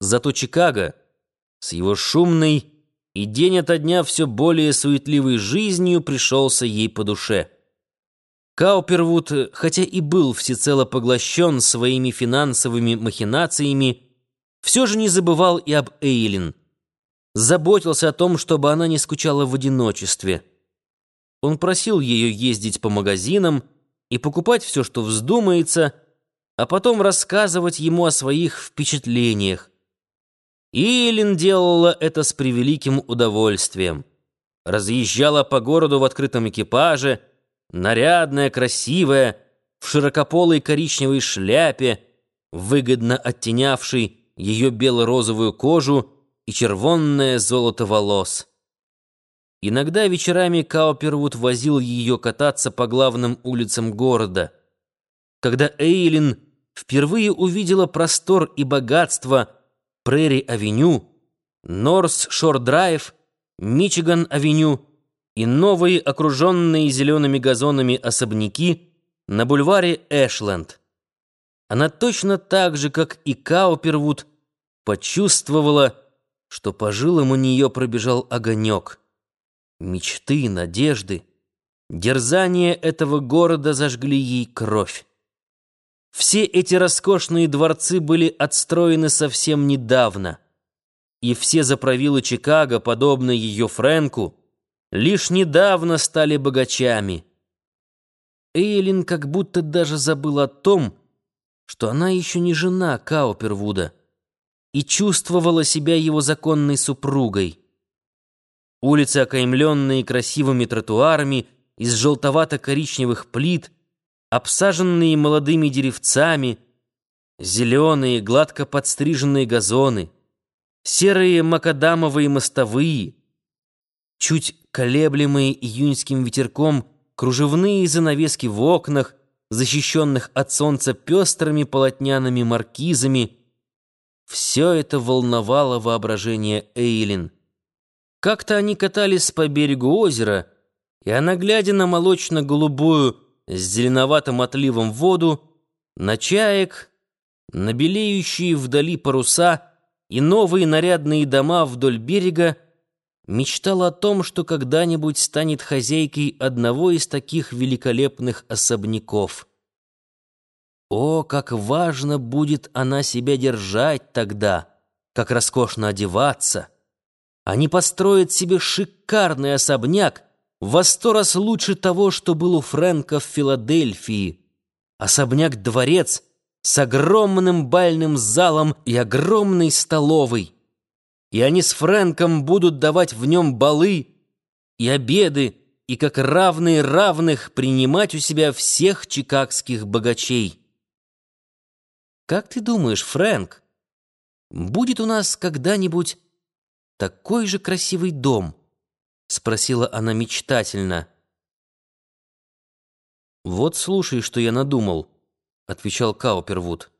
Зато Чикаго с его шумной и день ото дня все более суетливой жизнью пришелся ей по душе. Каупервуд, хотя и был всецело поглощен своими финансовыми махинациями, все же не забывал и об Эйлин. Заботился о том, чтобы она не скучала в одиночестве. Он просил ее ездить по магазинам и покупать все, что вздумается, а потом рассказывать ему о своих впечатлениях. Эйлин делала это с превеликим удовольствием. Разъезжала по городу в открытом экипаже, нарядная, красивая, в широкополой коричневой шляпе, выгодно оттенявшей ее бело-розовую кожу и червонное золото волос. Иногда вечерами Каупервуд возил ее кататься по главным улицам города. Когда Эйлин впервые увидела простор и богатство Прерри-авеню, Норс-Шор-Драйв, Мичиган-авеню и новые окруженные зелеными газонами особняки на бульваре Эшленд. Она точно так же, как и Каупервуд, почувствовала, что по жилам у нее пробежал огонек. Мечты, надежды, дерзания этого города зажгли ей кровь. Все эти роскошные дворцы были отстроены совсем недавно, и все заправилы Чикаго, подобно ее Фрэнку, лишь недавно стали богачами. Эйлин как будто даже забыла о том, что она еще не жена Каупервуда и чувствовала себя его законной супругой. Улицы, окаймленные красивыми тротуарами из желтовато-коричневых плит, обсаженные молодыми деревцами, зеленые, гладко подстриженные газоны, серые макадамовые мостовые, чуть колеблемые июньским ветерком кружевные занавески в окнах, защищенных от солнца пестрыми полотняными маркизами — все это волновало воображение Эйлин. Как-то они катались по берегу озера, и она, глядя на молочно-голубую с зеленоватым отливом воду, на чаек, на белеющие вдали паруса и новые нарядные дома вдоль берега, мечтала о том, что когда-нибудь станет хозяйкой одного из таких великолепных особняков — о, как важно будет она себя держать тогда, как роскошно одеваться. Они построят себе шикарный особняк, во сто раз лучше того, что был у Фрэнка в Филадельфии. Особняк-дворец с огромным бальным залом и огромной столовой. И они с Фрэнком будут давать в нем балы и обеды, и как равные равных принимать у себя всех чикагских богачей. Как ты думаешь, Фрэнк, будет у нас когда-нибудь такой же красивый дом? Спросила она мечтательно. Вот слушай, что я надумал, отвечал Каупервуд.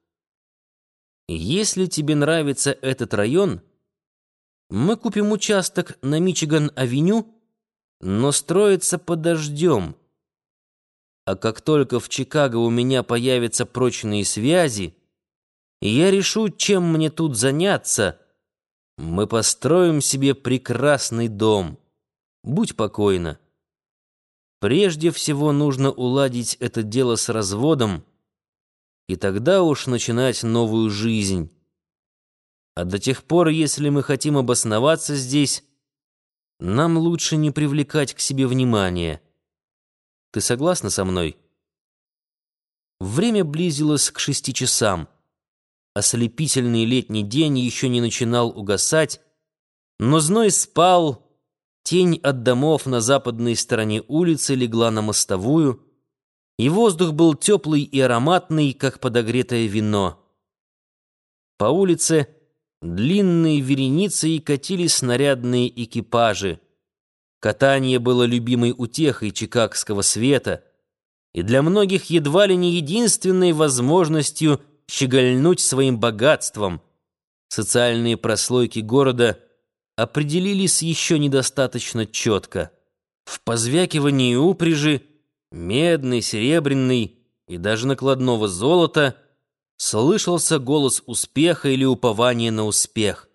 Если тебе нравится этот район, мы купим участок на Мичиган-авеню, но строится подождем. А как только в Чикаго у меня появятся прочные связи, я решу, чем мне тут заняться, мы построим себе прекрасный дом. Будь покойна. Прежде всего нужно уладить это дело с разводом, и тогда уж начинать новую жизнь. А до тех пор, если мы хотим обосноваться здесь, нам лучше не привлекать к себе внимания. Ты согласна со мной? Время близилось к шести часам. Ослепительный летний день еще не начинал угасать, но зной спал, тень от домов на западной стороне улицы легла на мостовую, и воздух был теплый и ароматный, как подогретое вино. По улице длинные вереницы и катились снарядные экипажи. Катание было любимой утехой чикагского света и для многих едва ли не единственной возможностью щегольнуть своим богатством. Социальные прослойки города определились еще недостаточно четко. В позвякивании упряжи, медной, серебряной и даже накладного золота слышался голос успеха или упования на успех.